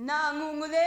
Nangungule.